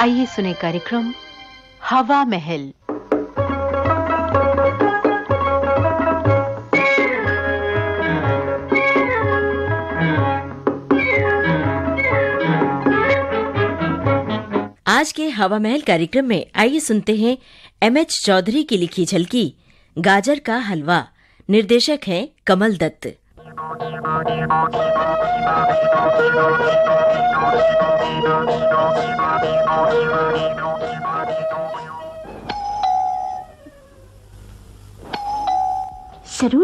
आइए सुने कार्यक्रम हवा महल। आज के हवा महल कार्यक्रम में आइए सुनते हैं एम एच चौधरी की लिखी झलकी, गाजर का हलवा। निर्देशक हैं कमल दत्त। ज़रूर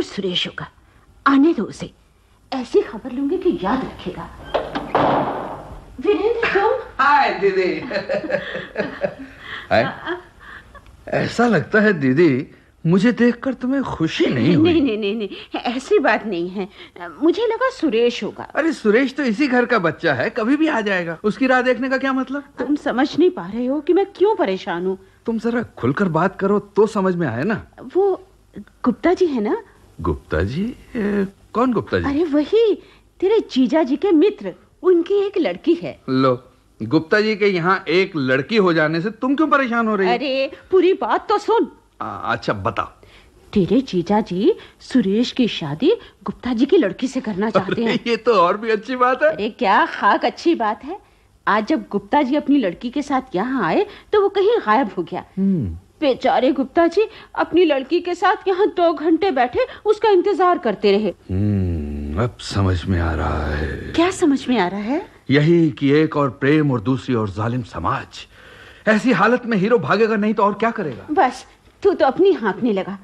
सुरेश होगा। आने दो उसे। ऐसी खबर लूँगी कि याद रखेगा। वीरेंद्र तुम? हाय दीदी। हाय। ऐसा लगता है दीदी मुझे देखकर तुम्हें खुशी नहीं हुई। नहीं नहीं नहीं नहीं ऐसी बात नहीं है। मुझे लगा सुरेश होगा। अरे सुरेश तो इसी घर का बच्चा है कभी भी आ जाएगा। उसकी राह देखने का क्या मतलब? तुम समझ नहीं पा रहे हो कि मैं क्यों परेशान हूँ। तुम जरा खुलकर बात करो तो समझ में आए ना। वो गुप्ता जी है ना? गुप्ता जी? ए, कौन गुप्ता जी? अरे वही तेरे जीजा जी के मित्र उनकी एक लड़की है। लो गुप्ता जी के यहाँ एक लड़की हो जाने से तुम क्यों परेशान हो रही हो? अरे पूरी बात तो सुन। आ, अच्छा बताओ तेरे जीजा जी सुरेश की शादी गुप्ता जी की लड़की से करना चाहते हैं। ये तो और भी अच्छी बात है। अरे क्या खाक अच्छी बात है। आज जब गुप्ता जी अपनी लड़की के साथ यहाँ आए तो वो कहीं गायब हो गया। बेचारे गुप्ता जी अपनी लड़की के साथ यहाँ दो घंटे बैठे उसका इंतज़ार करते रहे। हम्म, अब समझ में आ रहा है। क्या समझ में आ रहा है? यही कि एक और प्रेम और दूसरी और जालिम समाज। ऐसी हालत में हीरो भागेगा नहीं तो और क्या करेगा? बस तू तो अपनी हाँकने लगा।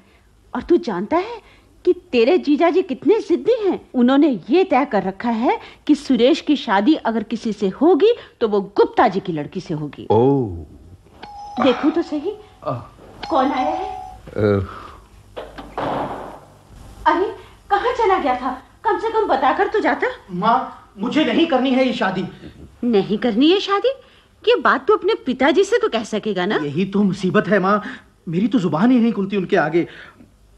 और तू जानता है कि तेरे जीजा जी कितने जिद्दी हैं? उन्होंने ये तय कर रखा है कि सुरेश की शादी अगर किसी से होगी तो वो गुप्ता जी की लड़की से होगी। ओ। देखो तो सही। आ, कौन आया है? अरे कहाँ चला गया था? कम से कम बताकर तो जाता। माँ मुझे नहीं करनी है ये शादी। नहीं करनी है शादी? ये बात तो अपने पिताजी से तो कह सकेगा ना। यही तो मुसीबत है माँ। मेरी तो ज़ुबान ही नहीं खुलती उनके आगे।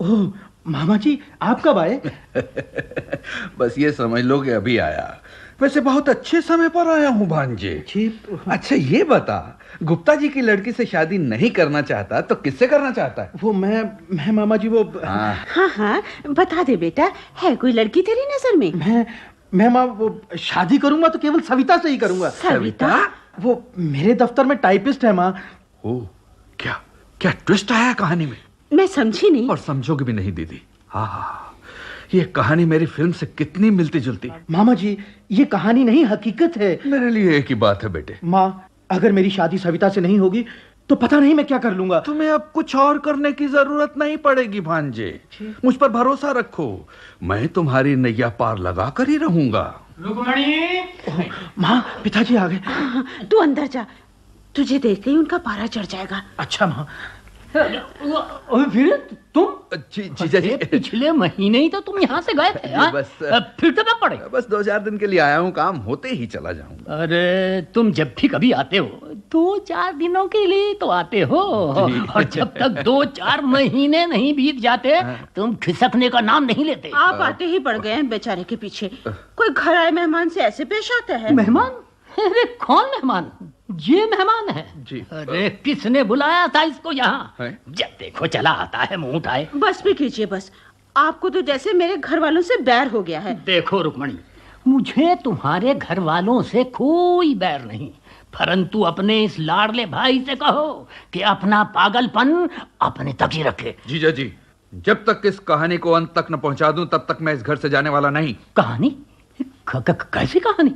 ओह मामा जी आप कब आए? बस ये समझ लो कि अभी आया। वैसे बहुत अच्छे समय पर आया हूँ भांजे जी अच्छा ये बता गुप्ता जी की लड़की से शादी नहीं करना चाहता तो किससे करना चाहता है? वो मैं मैं मामा जी वो हाँ, हाँ हाँ बता दे बेटा है कोई लड़की तेरी नज़र में? मैं मैं माँ वो शादी करूँगा तो केवल सविता से ही करूँगा। सविता? वो मेरे दफ्तर में टाइपिस्ट है माँ। ओ क्या? क्या ट्विस्ट आया कहानी में? मैं समझी नहीं। और समझोगे भी नहीं दीदी। हाँ हाँ हाँ। ये कहानी मेरी फ़िल्म से कितनी मिलती जुलती मामा जी ये कहानी नहीं हकीकत है। मेरे लिए एक ही बात है बेटे। माँ अगर मेरी शादी सविता से नहीं होगी तो पता नहीं मैं क्या कर लूँगा। तुम्हें अब कुछ और करने की ज़रूरत नहीं पड़ेगी भांजे मुझ पर भरोसा रखो। मैं तुम्हारी नैया पार लगा कर ही रहूँगा। माँ पिताजी आ गए। तू अंदर जा। तुझे देखते ही उनका पारा चढ़ जाएगा। अच्छा माँ। फिर तुम? जी जीजा जी पिछले महीने ही तो तुम यहाँ से गए थे हाँ? बस- फिर तो मैं पड़े। बस दो चार दिन के लिए आया हूँ काम होते ही चला जाऊँगा। अरे तुम जब भी कभी आते हो दो चार दिनों के लिए तो आते हो। और जब तक दो चार महीने नहीं बीत जाते तुम खिसकने का नाम नहीं लेते। आप आते ही पड़ गए हैं बेचारे के पीछे। कोई घर आए मेहमान से ऐसे पेश आता है? मेहमान? अरे कौन मेहमान? ये मेहमान है। जी। अरे किसने बुलाया था इसको यहाँ? जब देखो चला आता है मुँह उठाए। बस भी कीजिए बस। आपको तो जैसे मेरे घर वालों से बैर हो गया है। देखो रुक्मणी मुझे तुम्हारे घर वालों से कोई बैर नहीं। परंतु अपने इस लाडले भाई से कहो कि अपना पागलपन अपने तक ही रखे। जीजा जी जब तक इस कहानी को अंत तक न पहुँचा दूँ तब तक मैं इस घर से जाने वाला नहीं। कहानी? कैसी कहानी?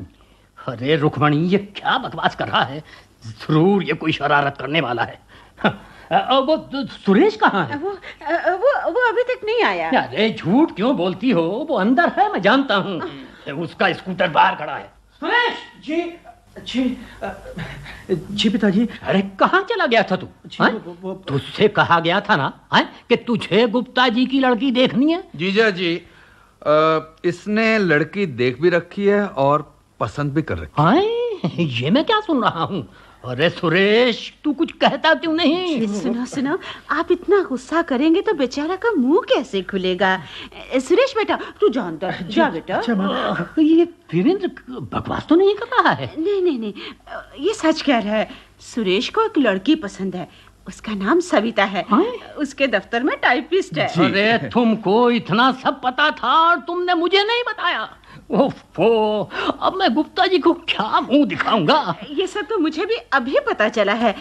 अरे रुक्मणी ये क्या बकवास कर रहा है? ज़रूर ये कोई शरारत करने वाला है। हाँ, वो सुरेश कहाँ है? वो वो वो अभी तक नहीं आया। अरे झूठ क्यों बोलती हो? वो अंदर है मैं जानता हूँ। उसका स्कूटर बाहर खड़ा है। सुरेश! जी जी जी पिताजी। अरे कहाँ चला गया था तू? जी, हाँ? तुझसे कहा गया था ना है कि तुझे गुप्ता जी की लड़की देखनी है? जीजा जी अ, इसने लड़की देख भी रखी है और पसंद भी कर रखी। हाँ? ये मैं क्या सुन रहा हूँ? अरे सुरेश तू कुछ कहता क्यों नहीं? सुनो सुनो आप इतना गुस्सा करेंगे तो बेचारा का मुँह कैसे खुलेगा? सुरेश बेटा तू जानता है जा बेटा। अच्छा ये वीरेंद्र बकवास तो नहीं कर रहा है? नहीं नहीं नहीं ये सच कह रहा है सुरेश को एक लड़की पसंद है उसका नाम सविता है हाँ? उसके दफ्तर में टाइपिस्ट है। अरे तुमको इतना सब पता था और तुमने मुझे नहीं बताया। ओफो अब मैं गुप्ता जी को क्या मुँह दिखाऊँगा? ये सब तो मुझे भी अभी पता चला है।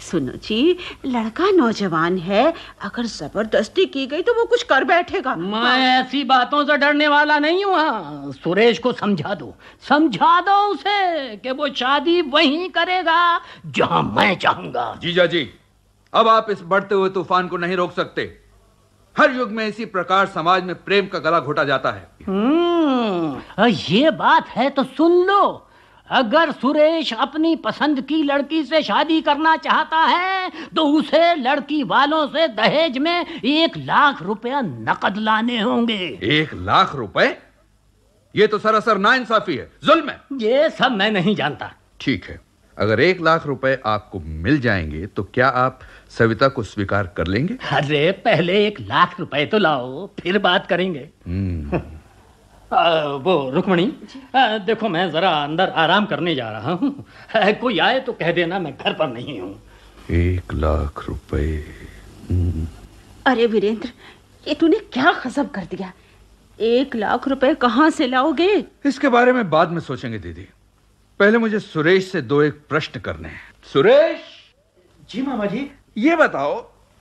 सुनो जी लड़का नौजवान है अगर ज़बरदस्ती की गई तो वो कुछ कर बैठेगा। मैं ऐसी बातों से डरने वाला नहीं हूँ हाँ। सुरेश को समझा दो। समझा दो उसे कि वो शादी वहीं करेगा जहाँ मैं चाहूँगा। जीजा जी अब आप इस बढ़ते हुए तूफ़ान को नहीं रोक सकते। हर युग में इसी प्रकार समाज में प्रेम का गला घोटा जाता है। ये बात है तो सुन लो। अगर सुरेश अपनी पसंद की लड़की से शादी करना चाहता है तो उसे लड़की वालों से दहेज में एक लाख रुपया नकद लाने होंगे। एक लाख रुपए? ये तो सरासर नाइंसाफी है जुल्म है। ये सब मैं नहीं जानता। ठीक है अगर एक लाख रुपए आपको मिल जाएँगे तो क्या आप सविता को स्वीकार कर लेंगे? अरे पहले एक लाख रुपए तो लाओ फिर बात करेंगे। हम्म, आ, वो रुक्मणी देखो मैं जरा अंदर आराम करने जा रहा हूँ। कोई आए तो कह देना मैं घर पर नहीं हूँ। एक लाख रुपए। अरे वीरेंद्र ये तूने क्या खसब कर दिया? एक लाख रुपए कहाँ से लाओगे? इसके बारे में बाद में सोचेंगे दीदी। पहले मुझे सुरेश से दो एक प्रश्न करने हैं। सुरेश! जी मामा जी ये बताओ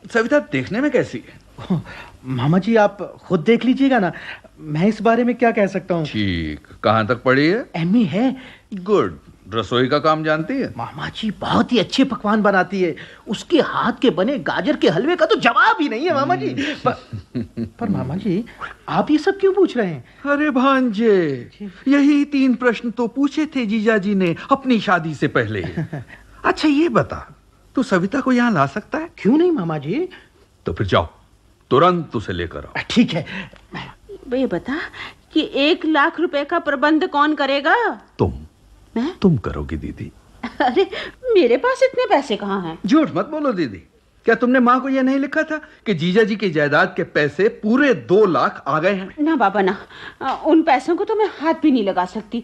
सविता देखने में कैसी है? मामा जी आप खुद देख लीजिएगा ना। मैं इस बारे में क्या कह सकता हूँ? ठीक कहाँ तक पढ़ी है? एमए है। गुड रसोई का काम जानती है? मामा जी बहुत ही अच्छे पकवान बनाती है। उसके हाथ के बने गाजर के हलवे का तो जवाब ही नहीं है मामा जी पर, पर मामा जी आप ये सब क्यों पूछ रहे हैं? अरे भांजे यही तीन प्रश्न तो पूछे थे जीजा जी ने अपनी शादी से पहले। अच्छा ये बता तू सविता को यहाँ ला सकता है? क्यों नहीं मामा जी तो फिर जाओ। तुरंत उसे लेकर आओ। ठीक है। ये बता कि एक लाख रुपए का प्रबंध कौन करेगा? तुम। मैं? तुम करोगी दीदी। अरे मेरे पास इतने पैसे कहाँ हैं? झूठ मत बोलो दीदी। क्या तुमने माँ को यह नहीं लिखा था कि जीजा जी की जायदाद के पैसे पूरे दो लाख आ गए हैं? ना बाबा ना। उन पैसों को तो मैं हाथ भी नहीं लगा सकती।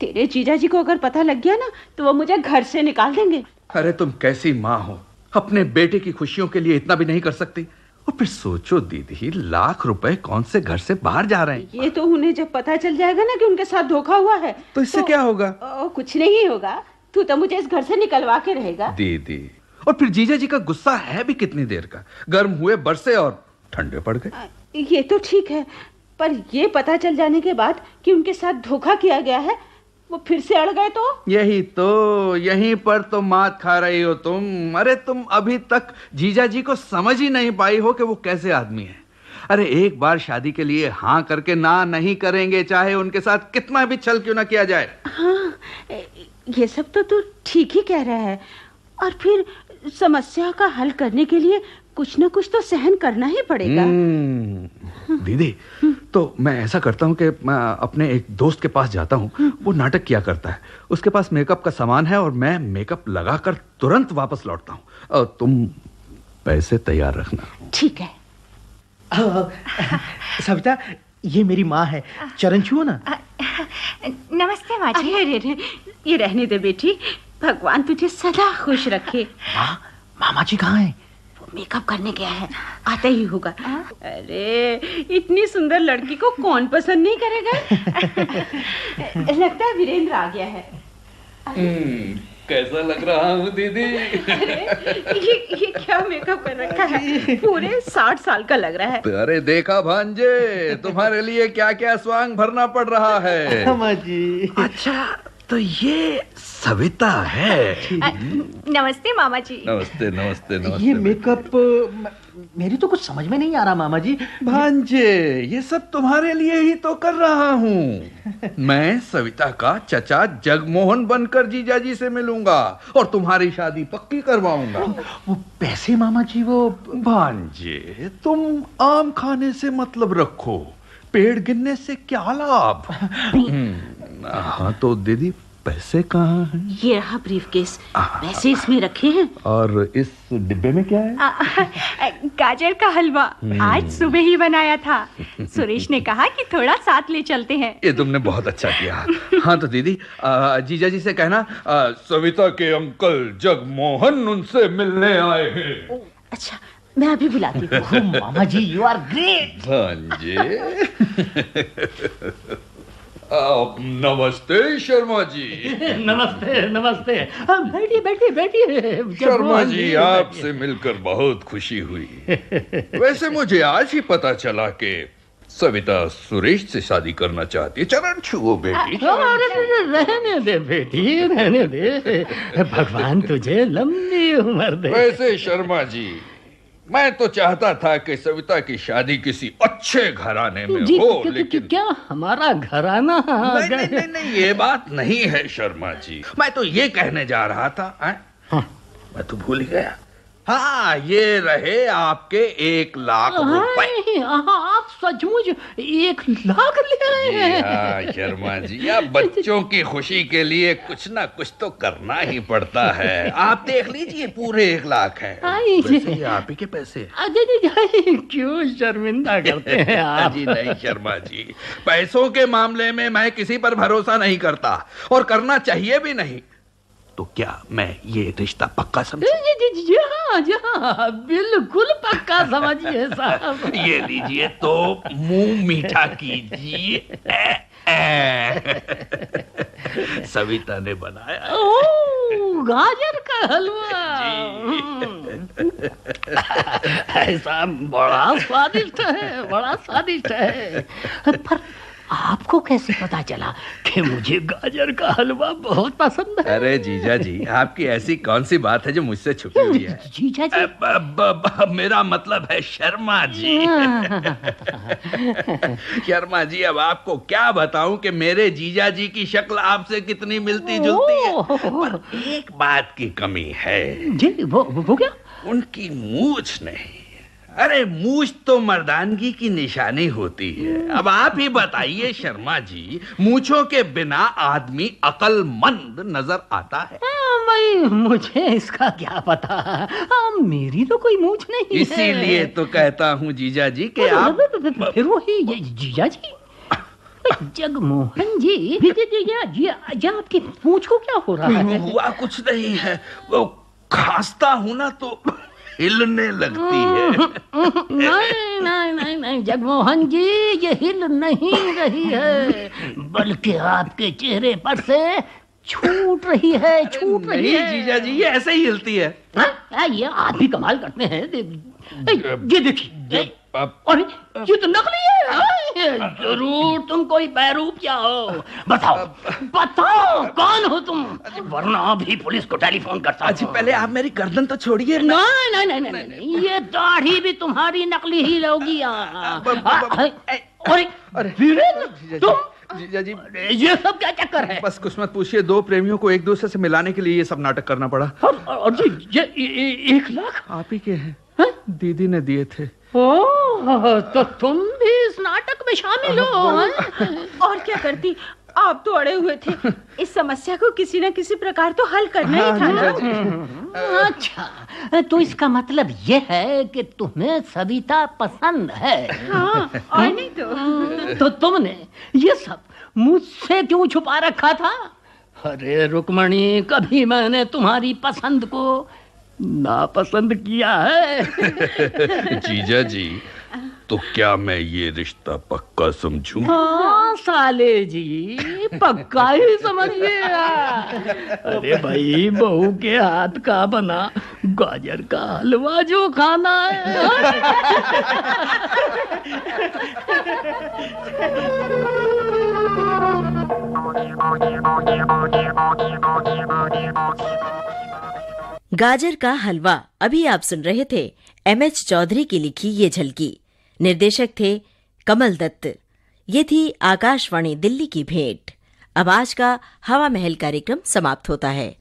तेरे जीजा जी को अगर पता लग गया ना तो वो मुझे घर से निकाल देंगे। अरे तुम कैसी माँ हो? अपने बेटे की खुशियों के लिए इतना भी नहीं कर सकती। और फिर सोचो दीदी लाख रुपए कौन से घर से बाहर जा रहे हैं? ये तो उन्हें जब पता चल जाएगा ना कि उनके साथ धोखा हुआ है तो इससे तो, क्या होगा? ओ, कुछ नहीं होगा। तू तो मुझे इस घर से निकलवा के रहेगा। दीदी और फिर जीजा जी का गुस्सा है भी कितनी देर का? गर्म हुए बरसे और ठंडे पड़ गए। ये तो ठीक है पर ये पता चल जाने के बाद कि उनके साथ धोखा किया गया है वो फिर से अड़ गए तो? यही तो यहीं पर तो मात खा रही हो तुम। अरे तुम अभी तक जीजा जी को समझ ही नहीं पाई हो कि वो कैसे आदमी है। अरे एक बार शादी के लिए हाँ करके ना नहीं करेंगे चाहे उनके साथ कितना भी छल क्यों ना किया जाए। हाँ ये सब तो तू ठीक ही कह रहा है। और फिर समस्या का हल करने के लिए कुछ ना कुछ तो सहन करना ही पड़ेगा। हम्म, दीदी तो मैं ऐसा करता हूँ कि मैं अपने एक दोस्त के पास जाता हूँ वो नाटक किया करता है। उसके पास मेकअप का सामान है और मैं मेकअप लगाकर तुरंत वापस लौटता हूँ। तुम पैसे तैयार रखना। ठीक है। सविता ये मेरी माँ है। चरण छुओ ना? नमस्ते माँ अरे अरे ये रहने दे बेटी। भगवान तुझे सदा खुश रखे। माँ मामा जी कहाँ हैं? मेकअप करने गया है। आता ही होगा। अरे इतनी सुंदर लड़की को कौन पसंद नहीं करेगा? लगता है वीरेंद्र आ गया है। कैसा लग रहा हूँ दीदी? ये ये क्या मेकअप कर रखा है? पूरे साठ साल का लग रहा है। अरे देखा भांजे तुम्हारे लिए क्या क्या स्वांग भरना पड़ रहा है? जी अच्छा तो ये सविता है। नमस्ते मामा जी नमस्ते नमस्ते नमस्ते ये मेकअप मेरी तो कुछ समझ में नहीं आ रहा मामा जी भांजे ये सब तुम्हारे लिए ही तो कर रहा हूँ। मैं सविता का चचा जगमोहन बनकर जीजा जी से मिलूँगा और तुम्हारी शादी पक्की करवाऊँगा। वो पैसे मामा जी वो भांजे तुम आम खाने से मतलब रखो। पेड़ गिनने से क्या लाभ? हम्म, हाँ तो दीदी पैसे कहाँ हैं? ये रहा ब्रीफकेस। पैसे इसमें रखे हैं। और इस डिब्बे में क्या है? आ, गाजर का हलवा। आज सुबह ही बनाया था। सुरेश ने कहा कि थोड़ा साथ ले चलते हैं। ये तुमने बहुत अच्छा किया। हाँ तो दीदी जीजा जी से कहना आ, सविता के अंकल जगमोहन उनसे मिलने आए हैं। अच्छा मैं अभी बुलाती हूँ। मामा जी यू आर ग्रेट भांजे आ, नमस्ते शर्मा जी नमस्ते नमस्ते बैठिए बैठिए बैठिए। शर्मा जी आपसे मिलकर बहुत खुशी हुई। वैसे मुझे आज ही पता चला कि सविता सुरेश से शादी करना चाहती है। चरण छुओ बेटी। रहने दे बेटी रहने दे। भगवान तुझे लंबी उम्र दे। वैसे शर्मा जी मैं तो चाहता था कि सविता की शादी किसी अच्छे घराने में जी हो क्यों, लेकिन क्या हमारा घराना नहीं, नहीं नहीं नहीं ये बात नहीं है शर्मा जी मैं तो ये कहने जा रहा था हैं? हाँ। मैं तो भूल गया हाँ ये रहे आपके एक लाख रुपए। आप सचमुच एक लाख ले आए हैं। हाँ शर्मा जी अब बच्चों की खुशी के लिए कुछ ना कुछ तो करना ही पड़ता है। आप देख लीजिए पूरे एक लाख है। वैसे ये आप ही के पैसे। हैं। क्यों शर्मिंदा करते हैं आप? जी नहीं शर्मा जी। पैसों के मामले में मैं किसी पर भरोसा नहीं करता और करना चाहिए भी नहीं। तो क्या मैं ये रिश्ता पक्का समझू? जी, जी, जी, हाँ, जी, हाँ, बिल्कुल पक्का समझिए साहब। ये लीजिए तो मुँह मीठा कीजिए। सविता ने बनाया ओह, गाजर का हलवा। ऐसा बड़ा स्वादिष्ट है बड़ा स्वादिष्ट है। पर आपको कैसे पता चला कि मुझे गाजर का हलवा बहुत पसंद है? अरे जीजा जी आपकी ऐसी कौन सी बात है जो मुझसे छुपी हुई है? जीजा जी? अब- अब- अब- मेरा मतलब है शर्मा जी। शर्मा जी अब आपको क्या बताऊँ कि मेरे जीजा जी की शक्ल आपसे कितनी मिलती जुलती है? पर एक बात की कमी है। जी वो वो वो क्या? उनकी मूछ नहीं। अरे मूछ तो मर्दानगी की निशानी होती है। अब आप ही बताइए शर्मा जी मूछों के बिना आदमी अकलमंद नज़र आता है। हाँ, भाई मुझे इसका क्या पता? हाँ, मेरी तो कोई मूछ नहीं है। इसीलिए तो कहता हूँ जीजा जी के आप फिर वही जीजा जी। जगमोहन जी जी जी जी, आपकी पूछ को क्या हो रहा है? हुआ कुछ नहीं है। वो खांसता हूँ ना तो हिलने लगती है। नहीं नहीं नहीं नहीं जगमोहन जी ये हिल नहीं रही है बल्कि आपके चेहरे पर से छूट रही है छूट रही है। जीजा जी ये ऐसे ही हिलती है। हाँ, हाँ, ये आप ही कमाल करते हैं। ये देखिए अरे ये तो नकली है। हाँ, ज़रूर तुम कोई बैरूपिया हो। बताओ बताओ कौन हो तुम? वरना अभी पुलिस को टेलीफोन करता अजी पहले आप मेरी गर्दन तो छोड़िए नहीं नहीं नहीं नहीं। ये दाढ़ी भी तुम्हारी नकली ही ब- ब- आ, अरे। वीरेंद्र तुम? जीजा जी ये सब क्या चक्कर है? बस कुछ मत पूछिए दो प्रेमियों को एक दूसरे से मिलाने के लिए ये सब नाटक करना पड़ा। और, और ये, ये, ये एक लाख? आप ही के हैं। हाँ? दीदी ने दिए थे। ओह तो तुम भी इस नाटक में शामिल हो हैं? और क्या करती? आप तो अड़े हुए थे। इस समस्या को किसी न किसी प्रकार तो हल करना ही था ना? अच्छा तो इसका मतलब ये है कि तुम्हें सविता पसंद है हाँ? और नहीं तो। तो तुमने ये सब मुझसे क्यों छुपा रखा था? अरे रुकमणी कभी मैंने तुम्हारी पसंद को नापसंद किया है। जीजा जी तो क्या मैं ये रिश्ता पक्का समझूं? हाँ साले जी पक्का ही समझिए। अरे भाई बहू के हाथ का बना गाजर का हलवा जो खाना है। गाजर का हलवा। अभी आप सुन रहे थे एम एच चौधरी की लिखी ये झलकी। निर्देशक थे कमल दत्त। ये थी आकाशवाणी दिल्ली की भेंट। अब आज का हवा महल कार्यक्रम समाप्त होता है।